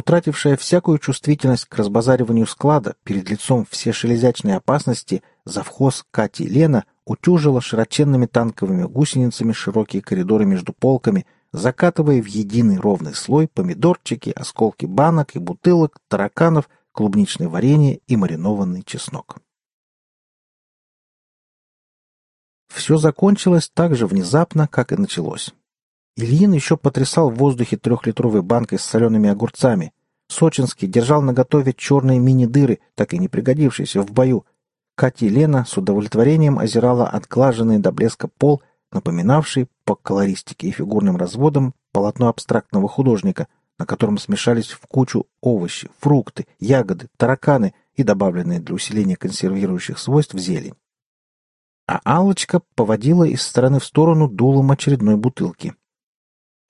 утратившая всякую чувствительность к разбазариванию склада перед лицом все шелезячной опасности, завхоз Кати Лена утюжила широченными танковыми гусеницами широкие коридоры между полками, закатывая в единый ровный слой помидорчики, осколки банок и бутылок, тараканов, клубничное варенье и маринованный чеснок. Все закончилось так же внезапно, как и началось. Ильин еще потрясал в воздухе трехлитровой банкой с солеными огурцами. Сочинский держал наготове черные мини-дыры, так и не пригодившиеся в бою. Катя и Лена с удовлетворением озирала отглаженный до блеска пол, напоминавший по колористике и фигурным разводам полотно абстрактного художника, на котором смешались в кучу овощи, фрукты, ягоды, тараканы и добавленные для усиления консервирующих свойств зелень а алочка поводила из стороны в сторону дулом очередной бутылки.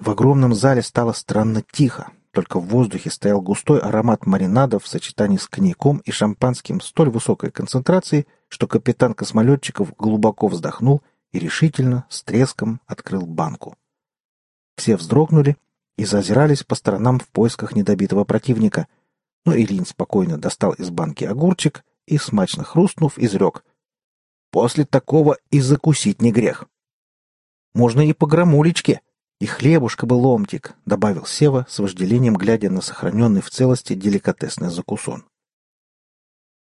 В огромном зале стало странно тихо, только в воздухе стоял густой аромат маринада в сочетании с коньяком и шампанским столь высокой концентрации, что капитан космолетчиков глубоко вздохнул и решительно, с треском открыл банку. Все вздрогнули и зазирались по сторонам в поисках недобитого противника, но Илин спокойно достал из банки огурчик и, смачно хрустнув, изрек После такого и закусить не грех. Можно и по грамулечке. И хлебушка бы ломтик, — добавил Сева с вожделением, глядя на сохраненный в целости деликатесный закусон.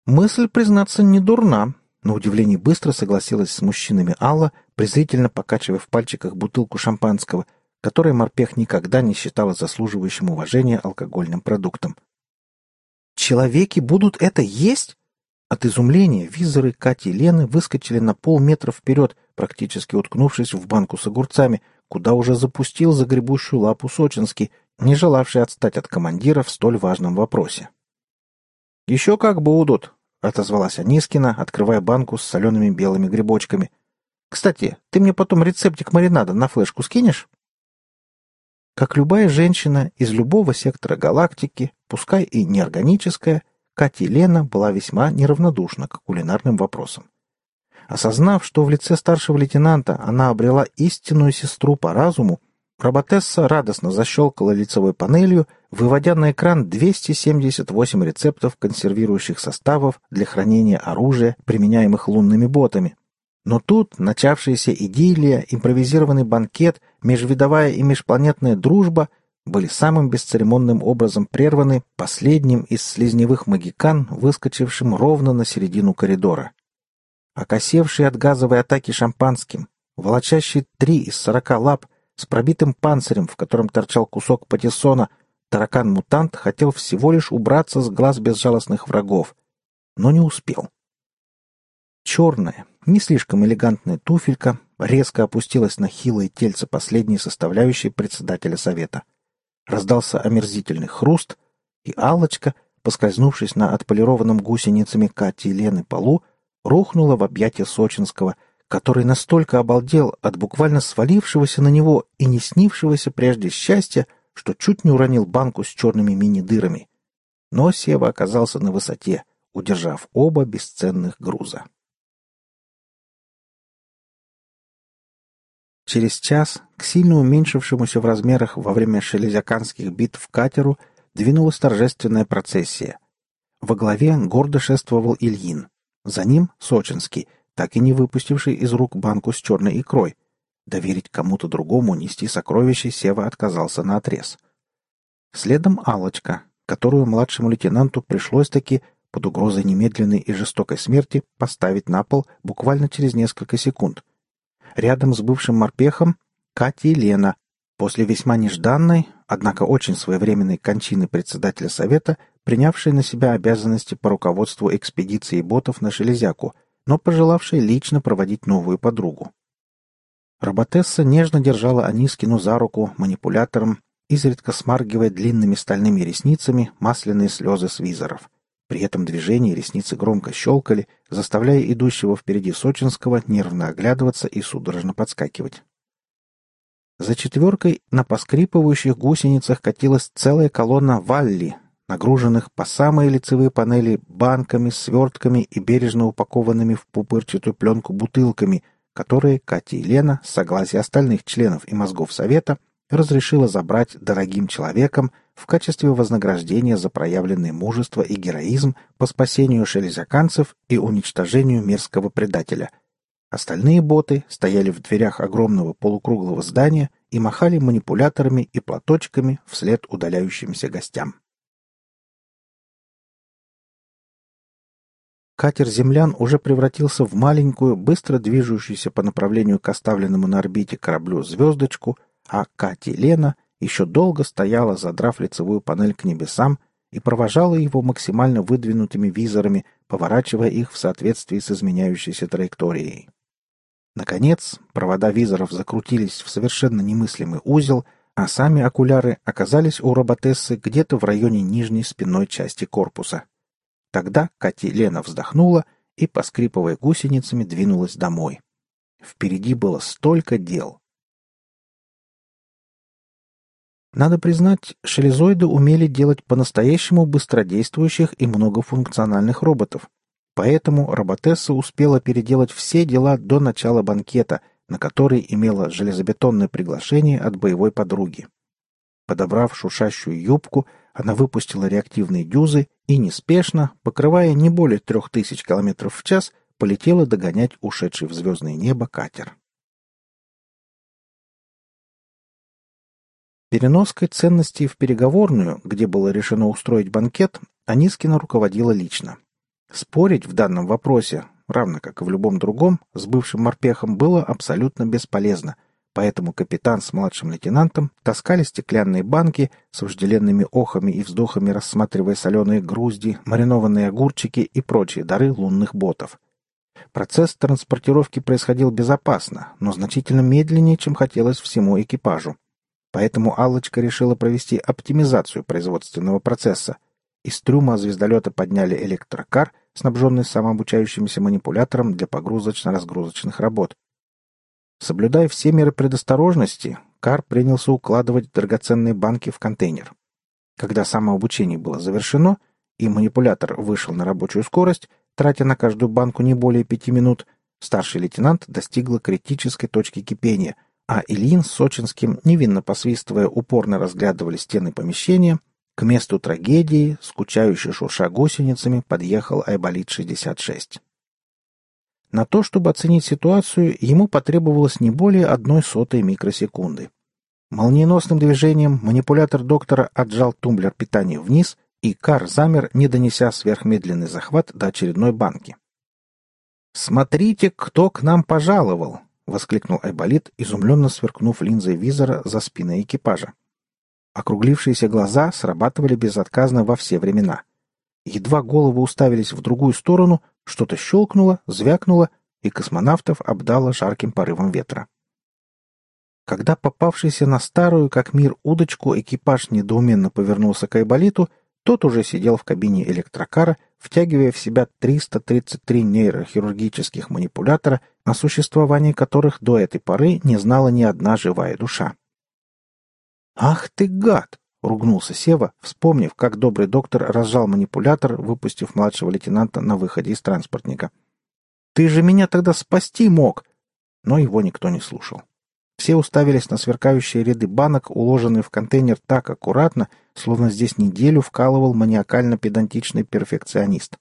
Мысль, признаться, не дурна. На удивление быстро согласилась с мужчинами Алла, презрительно покачивая в пальчиках бутылку шампанского, которое морпех никогда не считала заслуживающим уважения алкогольным продуктом. «Человеки будут это есть?» От изумления визоры Кати и Лены выскочили на полметра вперед, практически уткнувшись в банку с огурцами, куда уже запустил загребущую лапу Сочинский, не желавший отстать от командира в столь важном вопросе. «Еще как будут», — отозвалась Анискина, открывая банку с солеными белыми грибочками. «Кстати, ты мне потом рецептик маринада на флешку скинешь?» Как любая женщина из любого сектора галактики, пускай и неорганическая, Катя Лена была весьма неравнодушна к кулинарным вопросам. Осознав, что в лице старшего лейтенанта она обрела истинную сестру по разуму, Роботесса радостно защелкала лицевой панелью, выводя на экран 278 рецептов консервирующих составов для хранения оружия, применяемых лунными ботами. Но тут начавшаяся идиллия, импровизированный банкет, межвидовая и межпланетная дружба — были самым бесцеремонным образом прерваны последним из слизневых магикан, выскочившим ровно на середину коридора. Окосевший от газовой атаки шампанским, волочащий три из сорока лап, с пробитым панцирем, в котором торчал кусок патиссона, таракан-мутант хотел всего лишь убраться с глаз безжалостных врагов, но не успел. Черная, не слишком элегантная туфелька резко опустилась на хилое тельце последней составляющей председателя совета — Раздался омерзительный хруст, и Аллочка, поскользнувшись на отполированном гусеницами Кати и Лены полу, рухнула в объятия Сочинского, который настолько обалдел от буквально свалившегося на него и не снившегося прежде счастья, что чуть не уронил банку с черными мини-дырами. Но Сева оказался на высоте, удержав оба бесценных груза. Через час к сильно уменьшившемуся в размерах во время шелезяканских битв катеру двинулась торжественная процессия. Во главе гордо шествовал Ильин. За ним Сочинский, так и не выпустивший из рук банку с черной икрой. Доверить кому-то другому нести сокровища Сева отказался на отрез. Следом алочка которую младшему лейтенанту пришлось таки под угрозой немедленной и жестокой смерти поставить на пол буквально через несколько секунд — Рядом с бывшим морпехом Катя и Лена, после весьма нежданной, однако очень своевременной кончины председателя совета, принявшей на себя обязанности по руководству экспедиции ботов на Шелезяку, но пожелавшей лично проводить новую подругу. Роботесса нежно держала Анискину за руку манипулятором, изредка смаргивая длинными стальными ресницами масляные слезы с визоров. При этом движении ресницы громко щелкали, заставляя идущего впереди Сочинского нервно оглядываться и судорожно подскакивать. За четверкой на поскрипывающих гусеницах катилась целая колонна валли, нагруженных по самые лицевые панели банками, свертками и бережно упакованными в пупырчатую пленку бутылками, которые Катя и Лена, с согласия остальных членов и мозгов Совета, разрешила забрать дорогим человекам в качестве вознаграждения за проявленное мужество и героизм по спасению шелезяканцев и уничтожению мерзкого предателя. Остальные боты стояли в дверях огромного полукруглого здания и махали манипуляторами и платочками вслед удаляющимся гостям. Катер «Землян» уже превратился в маленькую, быстро движущуюся по направлению к оставленному на орбите кораблю звездочку, а Кати Лена еще долго стояла, задрав лицевую панель к небесам, и провожала его максимально выдвинутыми визорами, поворачивая их в соответствии с изменяющейся траекторией. Наконец, провода визоров закрутились в совершенно немыслимый узел, а сами окуляры оказались у роботессы где-то в районе нижней спинной части корпуса. Тогда Кати Лена вздохнула и, поскрипывая гусеницами, двинулась домой. Впереди было столько дел. Надо признать, шелезоиды умели делать по-настоящему быстродействующих и многофункциональных роботов. Поэтому роботесса успела переделать все дела до начала банкета, на который имела железобетонное приглашение от боевой подруги. Подобрав шушащую юбку, она выпустила реактивные дюзы и неспешно, покрывая не более трех тысяч километров в час, полетела догонять ушедший в звездное небо катер. Переноской ценностей в переговорную, где было решено устроить банкет, Анискина руководила лично. Спорить в данном вопросе, равно как и в любом другом, с бывшим морпехом было абсолютно бесполезно, Поэтому капитан с младшим лейтенантом таскали стеклянные банки с вожделенными охами и вздохами, рассматривая соленые грузди, маринованные огурчики и прочие дары лунных ботов. Процесс транспортировки происходил безопасно, но значительно медленнее, чем хотелось всему экипажу. Поэтому Аллочка решила провести оптимизацию производственного процесса. Из трюма звездолета подняли электрокар, снабженный самообучающимся манипулятором для погрузочно-разгрузочных работ, Соблюдая все меры предосторожности, Кар принялся укладывать драгоценные банки в контейнер. Когда самообучение было завершено, и манипулятор вышел на рабочую скорость, тратя на каждую банку не более пяти минут, старший лейтенант достигла критической точки кипения, а Ильин с Сочинским, невинно посвистывая, упорно разглядывали стены помещения, к месту трагедии, скучающий шурша гусеницами, подъехал Айболит-66. На то, чтобы оценить ситуацию, ему потребовалось не более одной сотой микросекунды. Молниеносным движением манипулятор доктора отжал тумблер питания вниз, и Кар замер, не донеся сверхмедленный захват до очередной банки. «Смотрите, кто к нам пожаловал!» — воскликнул Айболит, изумленно сверкнув линзой визора за спиной экипажа. Округлившиеся глаза срабатывали безотказно во все времена. Едва головы уставились в другую сторону, что-то щелкнуло, звякнуло, и космонавтов обдало жарким порывом ветра. Когда попавшийся на старую, как мир, удочку экипаж недоуменно повернулся к Айболиту, тот уже сидел в кабине электрокара, втягивая в себя 333 нейрохирургических манипулятора, о существовании которых до этой поры не знала ни одна живая душа. «Ах ты гад!» Ругнулся Сева, вспомнив, как добрый доктор разжал манипулятор, выпустив младшего лейтенанта на выходе из транспортника. «Ты же меня тогда спасти мог!» Но его никто не слушал. Все уставились на сверкающие ряды банок, уложенные в контейнер так аккуратно, словно здесь неделю вкалывал маниакально-педантичный перфекционист.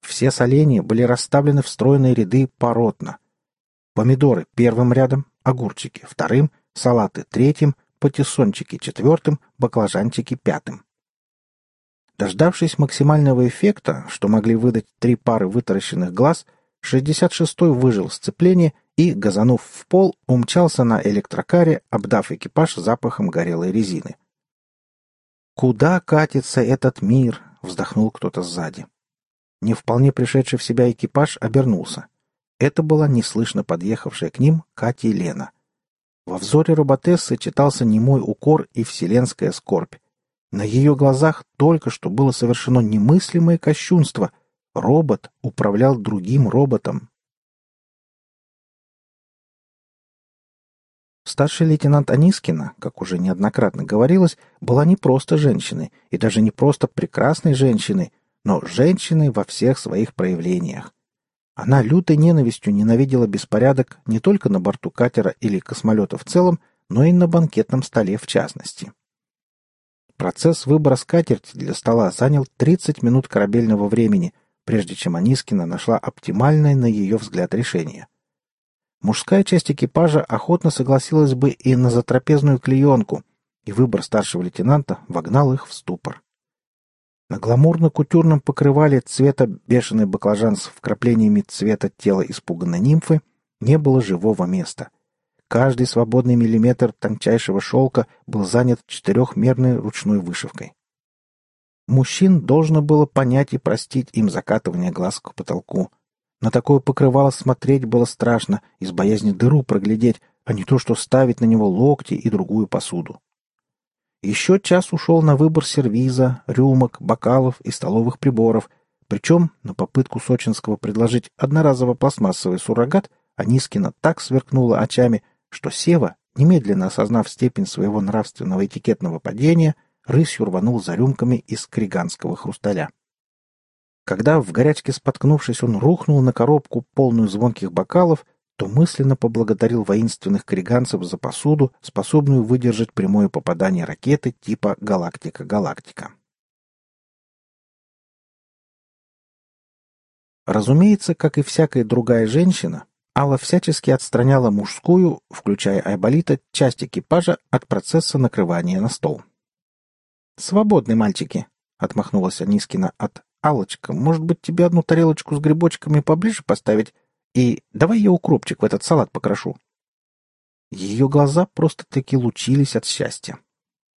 Все соленья были расставлены в стройные ряды поротно. Помидоры первым рядом, огурчики вторым, салаты третьим, патиссончики четвертым, баклажанчики пятым. Дождавшись максимального эффекта, что могли выдать три пары вытаращенных глаз, 66-й выжил сцепление и, газанув в пол, умчался на электрокаре, обдав экипаж запахом горелой резины. «Куда катится этот мир?» — вздохнул кто-то сзади. Не вполне пришедший в себя экипаж обернулся. Это была неслышно подъехавшая к ним Катя и Лена — во взоре роботессы читался немой укор и вселенская скорбь. На ее глазах только что было совершено немыслимое кощунство. Робот управлял другим роботом. Старший лейтенант Анискина, как уже неоднократно говорилось, была не просто женщиной, и даже не просто прекрасной женщиной, но женщиной во всех своих проявлениях. Она лютой ненавистью ненавидела беспорядок не только на борту катера или космолета в целом, но и на банкетном столе в частности. Процесс выбора скатерти для стола занял 30 минут корабельного времени, прежде чем Анискина нашла оптимальное, на ее взгляд, решение. Мужская часть экипажа охотно согласилась бы и на затрапезную клеенку, и выбор старшего лейтенанта вогнал их в ступор. На гламурно-кутюрном покрывале цвета бешеный баклажан с вкраплениями цвета тела испуганной нимфы не было живого места. Каждый свободный миллиметр тончайшего шелка был занят четырехмерной ручной вышивкой. Мужчин должно было понять и простить им закатывание глаз к потолку. На такое покрывало смотреть было страшно, из боязни дыру проглядеть, а не то, что ставить на него локти и другую посуду. Еще час ушел на выбор сервиза, рюмок, бокалов и столовых приборов, причем на попытку Сочинского предложить одноразово пластмассовый суррогат Анискина так сверкнула очами, что Сева, немедленно осознав степень своего нравственного этикетного падения, рысью рванул за рюмками из криганского хрусталя. Когда, в горячке споткнувшись, он рухнул на коробку, полную звонких бокалов, то мысленно поблагодарил воинственных криганцев за посуду, способную выдержать прямое попадание ракеты типа «Галактика-Галактика». Разумеется, как и всякая другая женщина, Алла всячески отстраняла мужскую, включая Айболита, часть экипажа от процесса накрывания на стол. «Свободны мальчики», — отмахнулась Анискина от «Аллочка, может быть, тебе одну тарелочку с грибочками поближе поставить? И давай я укропчик в этот салат покрошу. Ее глаза просто-таки лучились от счастья.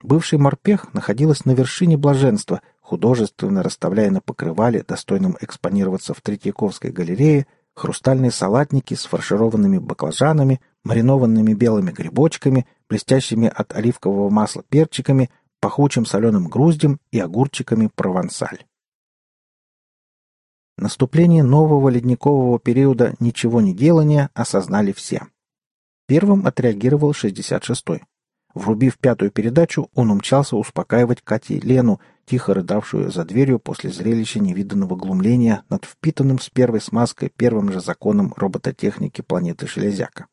Бывший морпех находилась на вершине блаженства, художественно расставляя на покрывале, достойном экспонироваться в Третьяковской галерее, хрустальные салатники с фаршированными баклажанами, маринованными белыми грибочками, блестящими от оливкового масла перчиками, пахучим соленым груздем и огурчиками провансаль. Наступление нового ледникового периода ничего не делания осознали все. Первым отреагировал 66-й. Врубив пятую передачу, он умчался успокаивать Кати Лену, тихо рыдавшую за дверью после зрелища невиданного глумления над впитанным с первой смазкой первым же законом робототехники планеты Шелезяка.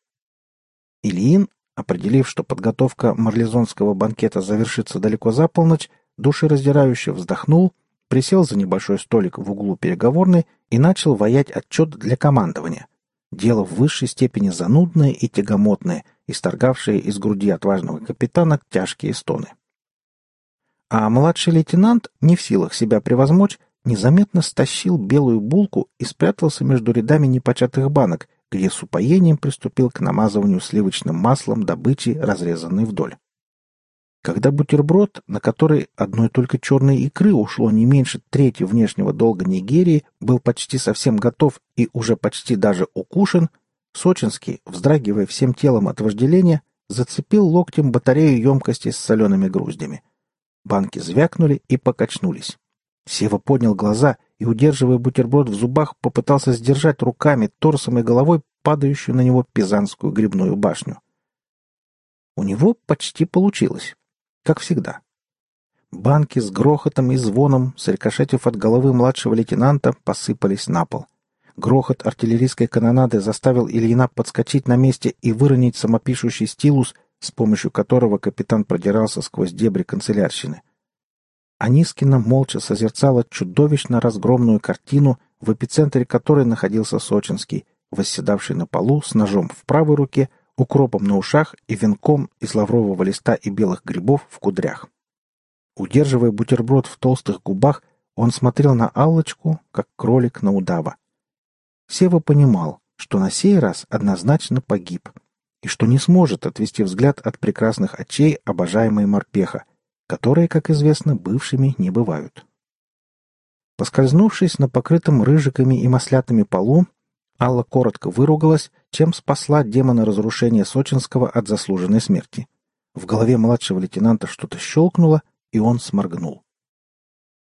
Ильин, определив, что подготовка марлезонского банкета завершится далеко за полночь, душераздирающе вздохнул присел за небольшой столик в углу переговорной и начал воять отчет для командования. Дело в высшей степени занудное и тягомотное, исторгавшее из груди отважного капитана тяжкие стоны. А младший лейтенант, не в силах себя превозмочь, незаметно стащил белую булку и спрятался между рядами непочатых банок, где с упоением приступил к намазыванию сливочным маслом добычи, разрезанной вдоль. Когда бутерброд, на который одной только черной икры ушло не меньше трети внешнего долга Нигерии, был почти совсем готов и уже почти даже укушен, Сочинский, вздрагивая всем телом от вожделения, зацепил локтем батарею емкости с солеными груздями. Банки звякнули и покачнулись. Сева поднял глаза и, удерживая бутерброд в зубах, попытался сдержать руками, торсом и головой падающую на него пизанскую грибную башню. У него почти получилось как всегда. Банки с грохотом и звоном, срикошетив от головы младшего лейтенанта, посыпались на пол. Грохот артиллерийской канонады заставил Ильина подскочить на месте и выронить самопишущий стилус, с помощью которого капитан продирался сквозь дебри канцелярщины. Анискина молча созерцала чудовищно разгромную картину, в эпицентре которой находился Сочинский, восседавший на полу с ножом в правой руке, укропом на ушах и венком из лаврового листа и белых грибов в кудрях. Удерживая бутерброд в толстых губах, он смотрел на Аллочку, как кролик на удава. Сева понимал, что на сей раз однозначно погиб, и что не сможет отвести взгляд от прекрасных очей обожаемой морпеха, которые, как известно, бывшими не бывают. Поскользнувшись на покрытом рыжиками и маслятами полу, Алла коротко выругалась, чем спасла демона разрушения Сочинского от заслуженной смерти. В голове младшего лейтенанта что-то щелкнуло, и он сморгнул.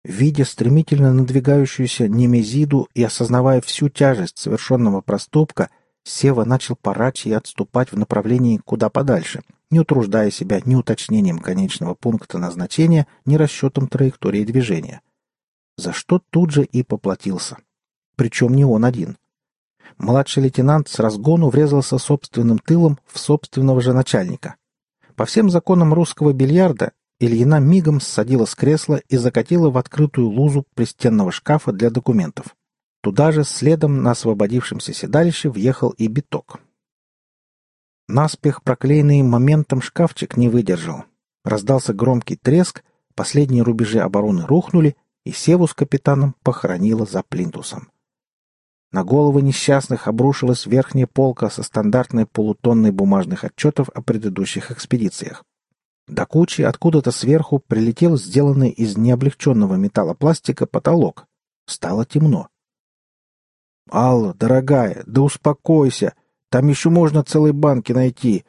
Видя стремительно надвигающуюся Немезиду и осознавая всю тяжесть совершенного проступка, Сева начал порачь и отступать в направлении куда подальше, не утруждая себя ни уточнением конечного пункта назначения, ни расчетом траектории движения. За что тут же и поплатился. Причем не он один — младший лейтенант с разгону врезался собственным тылом в собственного же начальника. По всем законам русского бильярда Ильина мигом ссадила с кресла и закатила в открытую лузу пристенного шкафа для документов. Туда же следом на освободившемся седалище въехал и биток. Наспех проклеенный моментом шкафчик не выдержал. Раздался громкий треск, последние рубежи обороны рухнули, и Севу с капитаном похоронило за плинтусом. На головы несчастных обрушилась верхняя полка со стандартной полутонной бумажных отчетов о предыдущих экспедициях. До кучи откуда-то сверху прилетел сделанный из необлегченного металлопластика потолок. Стало темно. «Алла, дорогая, да успокойся! Там еще можно целые банки найти!»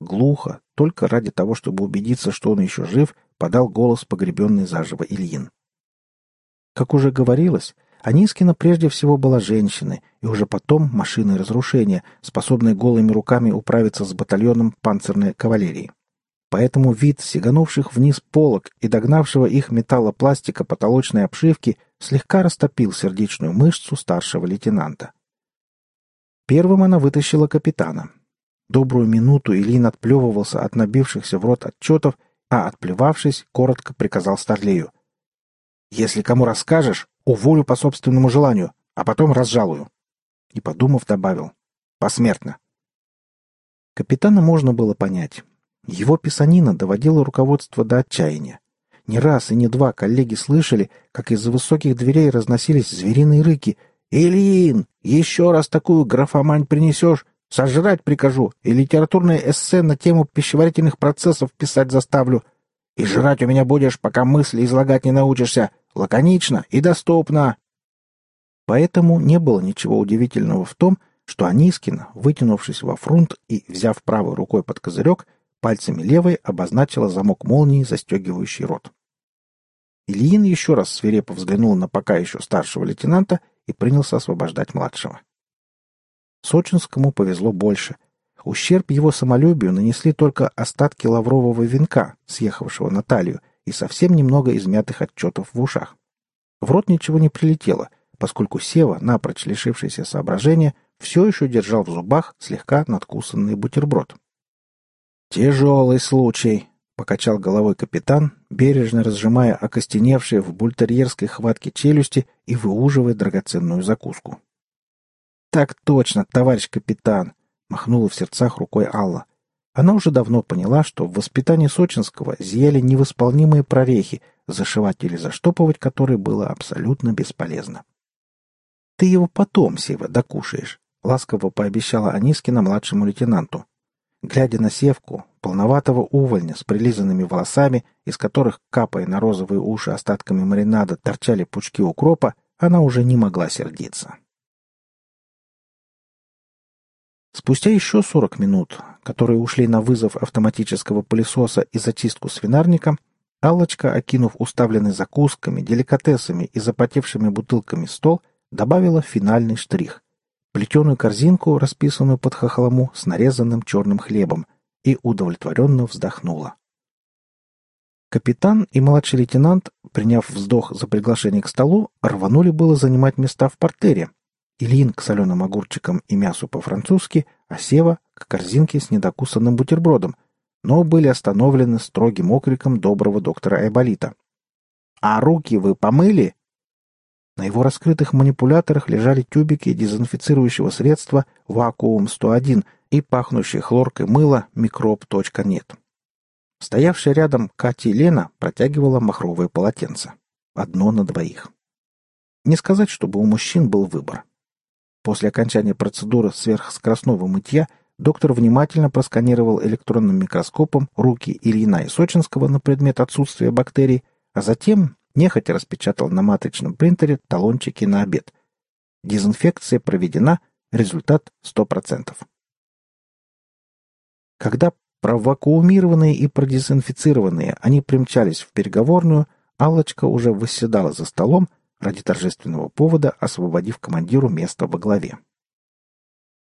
Глухо, только ради того, чтобы убедиться, что он еще жив, подал голос погребенный заживо Ильин. Как уже говорилось, Анискина прежде всего была женщиной, и уже потом машиной разрушения, способной голыми руками управиться с батальоном панцирной кавалерии. Поэтому вид сиганувших вниз полок и догнавшего их металлопластика потолочной обшивки слегка растопил сердечную мышцу старшего лейтенанта. Первым она вытащила капитана. Добрую минуту Ильин отплевывался от набившихся в рот отчетов, а, отплевавшись, коротко приказал Старлею. «Если кому расскажешь, уволю по собственному желанию, а потом разжалую». И, подумав, добавил. «Посмертно». Капитана можно было понять. Его писанина доводила руководство до отчаяния. Не раз и не два коллеги слышали, как из-за высоких дверей разносились звериные рыки. «Ильин, еще раз такую графомань принесешь, сожрать прикажу и литературное эссе на тему пищеварительных процессов писать заставлю. И жрать у меня будешь, пока мысли излагать не научишься. Лаконично и доступно». Поэтому не было ничего удивительного в том, что Анискин, вытянувшись во фрунт и взяв правой рукой под козырек, пальцами левой обозначила замок молнии, застегивающий рот. Ильин еще раз свирепо взглянул на пока еще старшего лейтенанта и принялся освобождать младшего. Сочинскому повезло больше. Ущерб его самолюбию нанесли только остатки лаврового венка, съехавшего на талию, и совсем немного измятых отчетов в ушах. В рот ничего не прилетело, поскольку Сева, напрочь лишившийся соображения, все еще держал в зубах слегка надкусанный бутерброд. «Тяжелый случай», — покачал головой капитан, бережно разжимая окостеневшие в бультерьерской хватке челюсти и выуживая драгоценную закуску. «Так точно, товарищ капитан!» — махнула в сердцах рукой Алла. Она уже давно поняла, что в воспитании Сочинского зияли невосполнимые прорехи, зашивать или заштопывать которые было абсолютно бесполезно. «Ты его потом, Сева, докушаешь», — ласково пообещала Анискина младшему лейтенанту. Глядя на севку, полноватого увольня с прилизанными волосами, из которых, капая на розовые уши остатками маринада, торчали пучки укропа, она уже не могла сердиться. Спустя еще сорок минут, которые ушли на вызов автоматического пылесоса и зачистку свинарника, Аллочка, окинув уставленный закусками, деликатесами и запотевшими бутылками стол, добавила финальный штрих плетеную корзинку, расписанную под хохлому с нарезанным черным хлебом, и удовлетворенно вздохнула. Капитан и младший лейтенант, приняв вздох за приглашение к столу, рванули было занимать места в портере. Ильин к соленым огурчикам и мясу по-французски, а Сева к корзинке с недокусанным бутербродом, но были остановлены строгим окриком доброго доктора Айболита. «А руки вы помыли?» На его раскрытых манипуляторах лежали тюбики дезинфицирующего средства «Вакуум-101» и пахнущее хлоркой мыло «Микроб.нет». Стоявшая рядом Катя и Лена протягивала махровое полотенце. Одно на двоих. Не сказать, чтобы у мужчин был выбор. После окончания процедуры сверхскоростного мытья доктор внимательно просканировал электронным микроскопом руки Ильина и Сочинского на предмет отсутствия бактерий, а затем нехотя распечатал на матричном принтере талончики на обед. Дезинфекция проведена, результат 100%. Когда провакуумированные и продезинфицированные они примчались в переговорную, Аллочка уже восседала за столом, ради торжественного повода освободив командиру место во главе.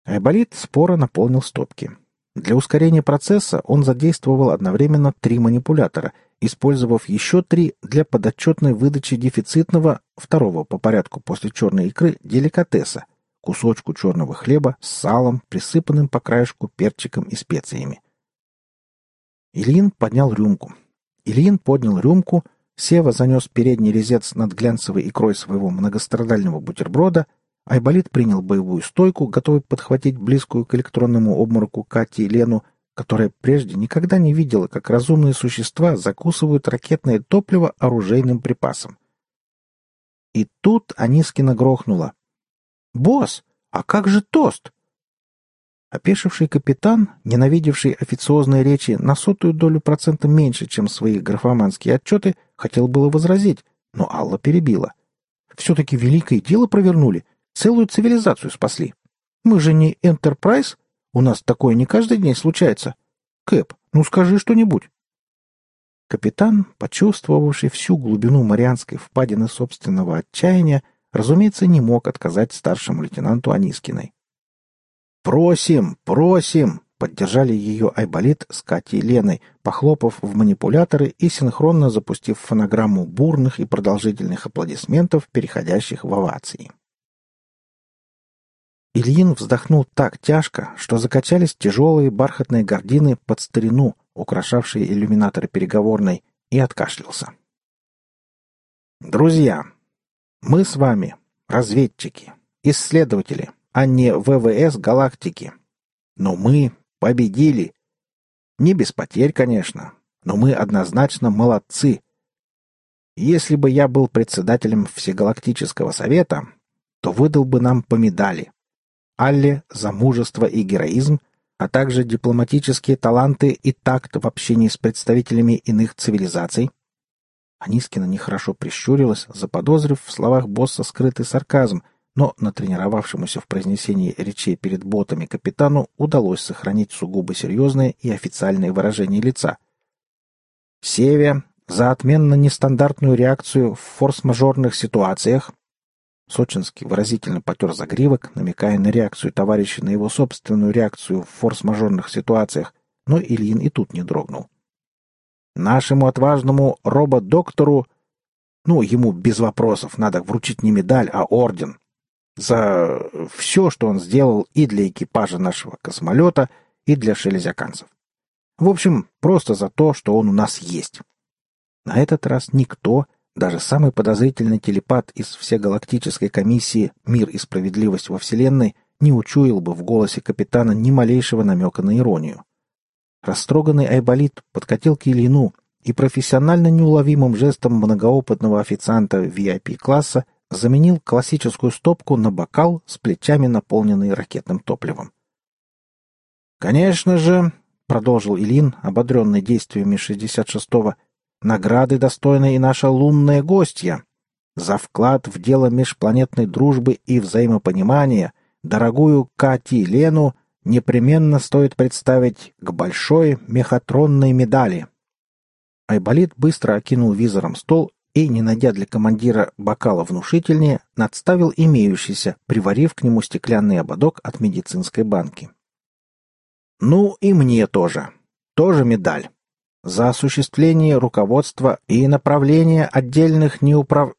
Айболит споро наполнил стопки. Для ускорения процесса он задействовал одновременно три манипулятора — использовав еще три для подотчетной выдачи дефицитного, второго по порядку после черной икры, деликатеса, кусочку черного хлеба с салом, присыпанным по краешку перчиком и специями. Ильин поднял рюмку. Ильин поднял рюмку, Сева занес передний резец над глянцевой икрой своего многострадального бутерброда, Айболит принял боевую стойку, готовый подхватить близкую к электронному обмороку Кати и Лену, которая прежде никогда не видела, как разумные существа закусывают ракетное топливо оружейным припасом. И тут Анискина грохнула. «Босс, а как же тост?» Опешивший капитан, ненавидевший официозные речи на сотую долю процента меньше, чем свои графоманские отчеты, хотел было возразить, но Алла перебила. «Все-таки великое дело провернули, целую цивилизацию спасли. Мы же не Энтерпрайз, у нас такое не каждый день случается. Кэп, ну скажи что-нибудь». Капитан, почувствовавший всю глубину Марианской впадины собственного отчаяния, разумеется, не мог отказать старшему лейтенанту Анискиной. «Просим, просим!» — поддержали ее Айболит с Катей Леной, похлопав в манипуляторы и синхронно запустив фонограмму бурных и продолжительных аплодисментов, переходящих в овации. Ильин вздохнул так тяжко, что закачались тяжелые бархатные гардины под старину, украшавшие иллюминаторы переговорной, и откашлялся. «Друзья, мы с вами разведчики, исследователи, а не ВВС галактики. Но мы победили. Не без потерь, конечно, но мы однозначно молодцы. Если бы я был председателем Всегалактического совета, то выдал бы нам по медали. Алле за мужество и героизм, а также дипломатические таланты и такт в общении с представителями иных цивилизаций. Анискина нехорошо прищурилась, заподозрив в словах босса скрытый сарказм — но натренировавшемуся в произнесении речей перед ботами капитану удалось сохранить сугубо серьезное и официальное выражение лица. «Севе, за отменно нестандартную реакцию в форс-мажорных ситуациях...» Сочинский выразительно потер загривок, намекая на реакцию товарища на его собственную реакцию в форс-мажорных ситуациях, но Ильин и тут не дрогнул. «Нашему отважному робот-доктору...» Ну, ему без вопросов надо вручить не медаль, а орден за все, что он сделал и для экипажа нашего космолета, и для шелезяканцев. В общем, просто за то, что он у нас есть. На этот раз никто, даже самый подозрительный телепат из всегалактической комиссии «Мир и справедливость во Вселенной» не учуял бы в голосе капитана ни малейшего намека на иронию. Растроганный Айболит подкатил к Ильину и профессионально неуловимым жестом многоопытного официанта VIP-класса заменил классическую стопку на бокал с плечами, наполненный ракетным топливом. «Конечно же», — продолжил Илин, ободренный действиями 66-го, «награды достойна и наша лунная гостья. За вклад в дело межпланетной дружбы и взаимопонимания дорогую Кати Лену непременно стоит представить к большой мехатронной медали». Айболит быстро окинул визором стол и, не найдя для командира бокала внушительнее, надставил имеющийся, приварив к нему стеклянный ободок от медицинской банки. «Ну и мне тоже. Тоже медаль. За осуществление руководства и направление отдельных неуправ...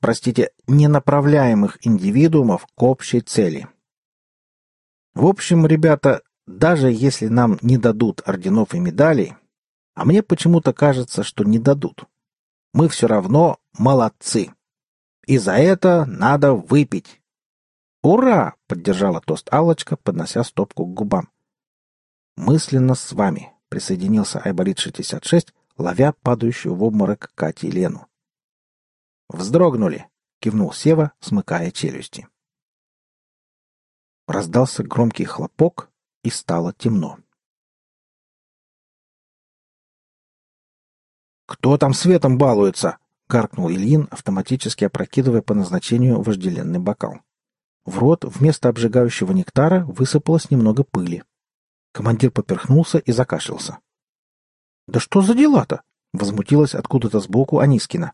простите, ненаправляемых индивидуумов к общей цели. В общем, ребята, даже если нам не дадут орденов и медалей, а мне почему-то кажется, что не дадут, мы все равно молодцы. И за это надо выпить. «Ура!» — поддержала тост Аллочка, поднося стопку к губам. «Мысленно с вами», — присоединился Айболит-66, ловя падающую в обморок Кати и Лену. «Вздрогнули», — кивнул Сева, смыкая челюсти. Раздался громкий хлопок, и стало темно. «Кто там светом балуется?» — гаркнул Ильин, автоматически опрокидывая по назначению вожделенный бокал. В рот вместо обжигающего нектара высыпалось немного пыли. Командир поперхнулся и закашлялся. «Да что за дела-то?» — возмутилась откуда-то сбоку Анискина.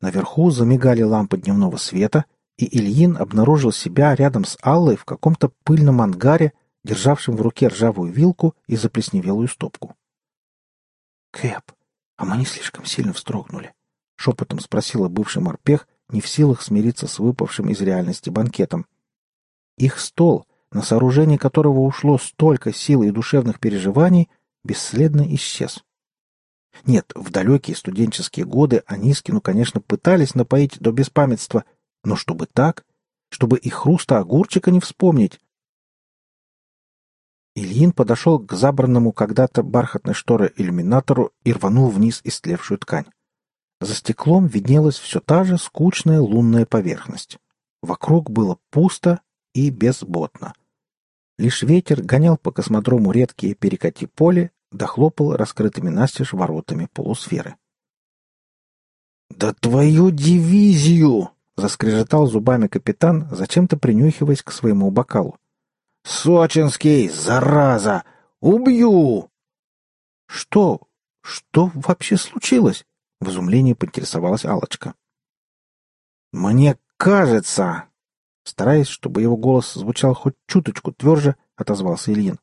Наверху замигали лампы дневного света, и Ильин обнаружил себя рядом с Аллой в каком-то пыльном ангаре, державшем в руке ржавую вилку и заплесневелую стопку. «Кэп, «А мы не слишком сильно вздрогнули?» — шепотом спросила бывший морпех, не в силах смириться с выпавшим из реальности банкетом. Их стол, на сооружение которого ушло столько сил и душевных переживаний, бесследно исчез. Нет, в далекие студенческие годы Анискину, конечно, пытались напоить до беспамятства, но чтобы так, чтобы и хруста огурчика не вспомнить. Ильин подошел к забранному когда-то бархатной шторы иллюминатору и рванул вниз истлевшую ткань. За стеклом виднелась все та же скучная лунная поверхность. Вокруг было пусто и безботно. Лишь ветер гонял по космодрому редкие перекати поле, дохлопал раскрытыми настежь воротами полусферы. «Да твою дивизию!» — заскрежетал зубами капитан, зачем-то принюхиваясь к своему бокалу. «Сочинский, зараза! Убью!» «Что? Что вообще случилось?» — в изумлении поинтересовалась алочка «Мне кажется...» Стараясь, чтобы его голос звучал хоть чуточку тверже, отозвался Ильин.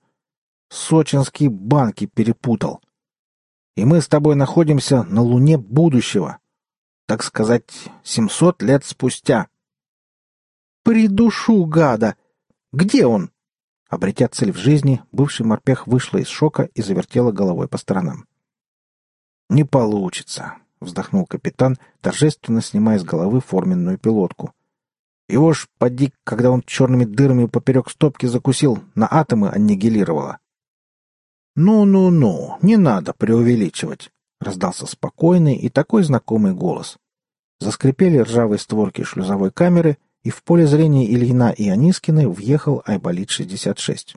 «Сочинские банки перепутал. И мы с тобой находимся на Луне будущего. Так сказать, семьсот лет спустя». «Придушу, гада! Где он?» Обретя цель в жизни, бывший морпех вышла из шока и завертела головой по сторонам. «Не получится вздохнул капитан, торжественно снимая с головы форменную пилотку. Его ж, поди, когда он черными дырами поперек стопки закусил, на атомы аннигилировало. «Ну-ну-ну, не надо преувеличивать», — раздался спокойный и такой знакомый голос. Заскрипели ржавые створки шлюзовой камеры, и в поле зрения Ильина и Анискины въехал Айболит-66.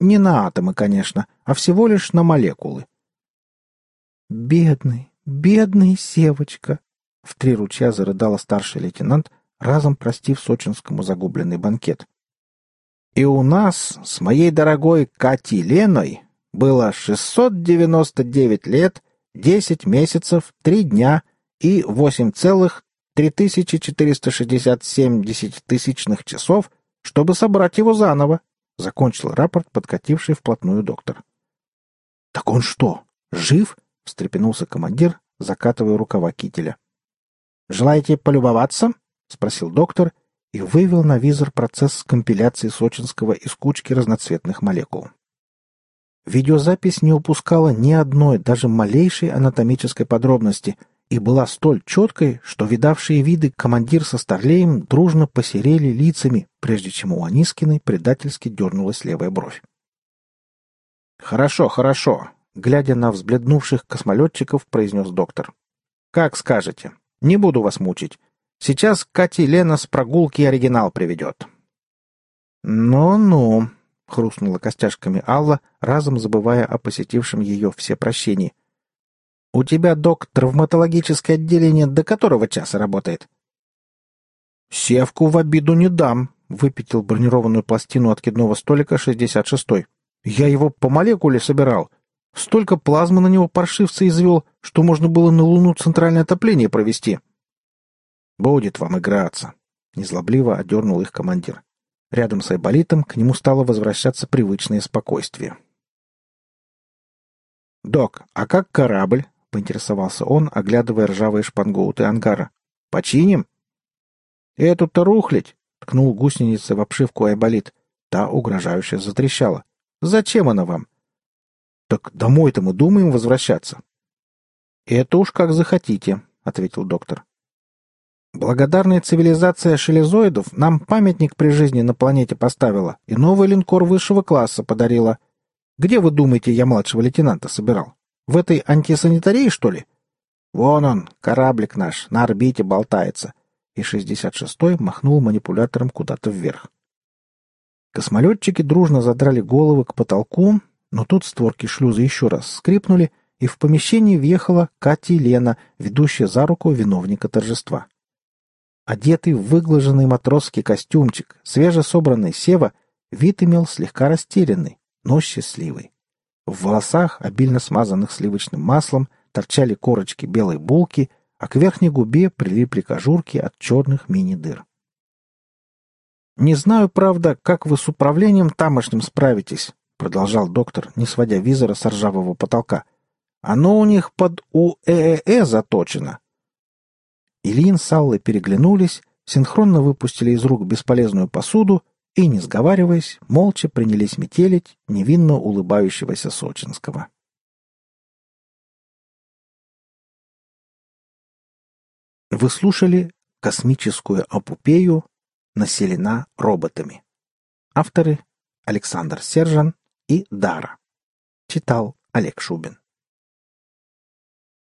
Не на атомы, конечно, а всего лишь на молекулы. «Бедный, «Бедный Севочка!» — в три ручья зарыдала старший лейтенант, разом простив сочинскому загубленный банкет. «И у нас с моей дорогой Катей Леной было 699 лет, 10 месяцев, 3 дня и 8,3467 тысячных часов, чтобы собрать его заново», — закончил рапорт, подкативший вплотную доктор. «Так он что, жив?» встрепенулся командир, закатывая рукава кителя. «Желаете полюбоваться?» — спросил доктор и вывел на визор процесс компиляции сочинского из кучки разноцветных молекул. Видеозапись не упускала ни одной, даже малейшей анатомической подробности и была столь четкой, что видавшие виды командир со Старлеем дружно посерели лицами, прежде чем у Анискиной предательски дернулась левая бровь. «Хорошо, хорошо глядя на взбледнувших космолетчиков, произнес доктор. «Как скажете. Не буду вас мучить. Сейчас Катя Лена с прогулки оригинал приведет». «Ну-ну», — хрустнула костяшками Алла, разом забывая о посетившем ее все прощении. «У тебя, док, травматологическое отделение до которого часа работает?» «Севку в обиду не дам», — выпятил бронированную пластину откидного столика шестьдесят шестой. «Я его по молекуле собирал. Столько плазмы на него паршивца извел, что можно было на Луну центральное отопление провести. «Будет вам играться», — незлобливо одернул их командир. Рядом с Айболитом к нему стало возвращаться привычное спокойствие. «Док, а как корабль?» — поинтересовался он, оглядывая ржавые шпангоуты ангара. «Починим?» «Эту-то рухлить!» — ткнул гусеницы в обшивку Айболит. Та угрожающе затрещала. «Зачем она вам? Так домой-то мы думаем возвращаться. Это уж как захотите, ответил доктор. Благодарная цивилизация шелезоидов нам памятник при жизни на планете поставила и новый линкор высшего класса подарила. Где, вы думаете, я младшего лейтенанта собирал? В этой антисанитарии, что ли? Вон он, кораблик наш, на орбите болтается. И 66-й махнул манипулятором куда-то вверх. Космолетчики дружно задрали головы к потолку, но тут створки шлюза еще раз скрипнули, и в помещение въехала Катя Лена, ведущая за руку виновника торжества. Одетый в выглаженный матросский костюмчик, свежесобранный Сева, вид имел слегка растерянный, но счастливый. В волосах, обильно смазанных сливочным маслом, торчали корочки белой булки, а к верхней губе прилипли кожурки от черных мини-дыр. «Не знаю, правда, как вы с управлением тамошним справитесь», продолжал доктор, не сводя визора с ржавого потолка. Оно у них под УЭЭ заточено. Ильин с Аллой переглянулись, синхронно выпустили из рук бесполезную посуду и, не сговариваясь, молча принялись метелить невинно улыбающегося Сочинского. Вы слушали «Космическую опупею» населена роботами. Авторы Александр Сержан и Дара. Читал Олег Шубин.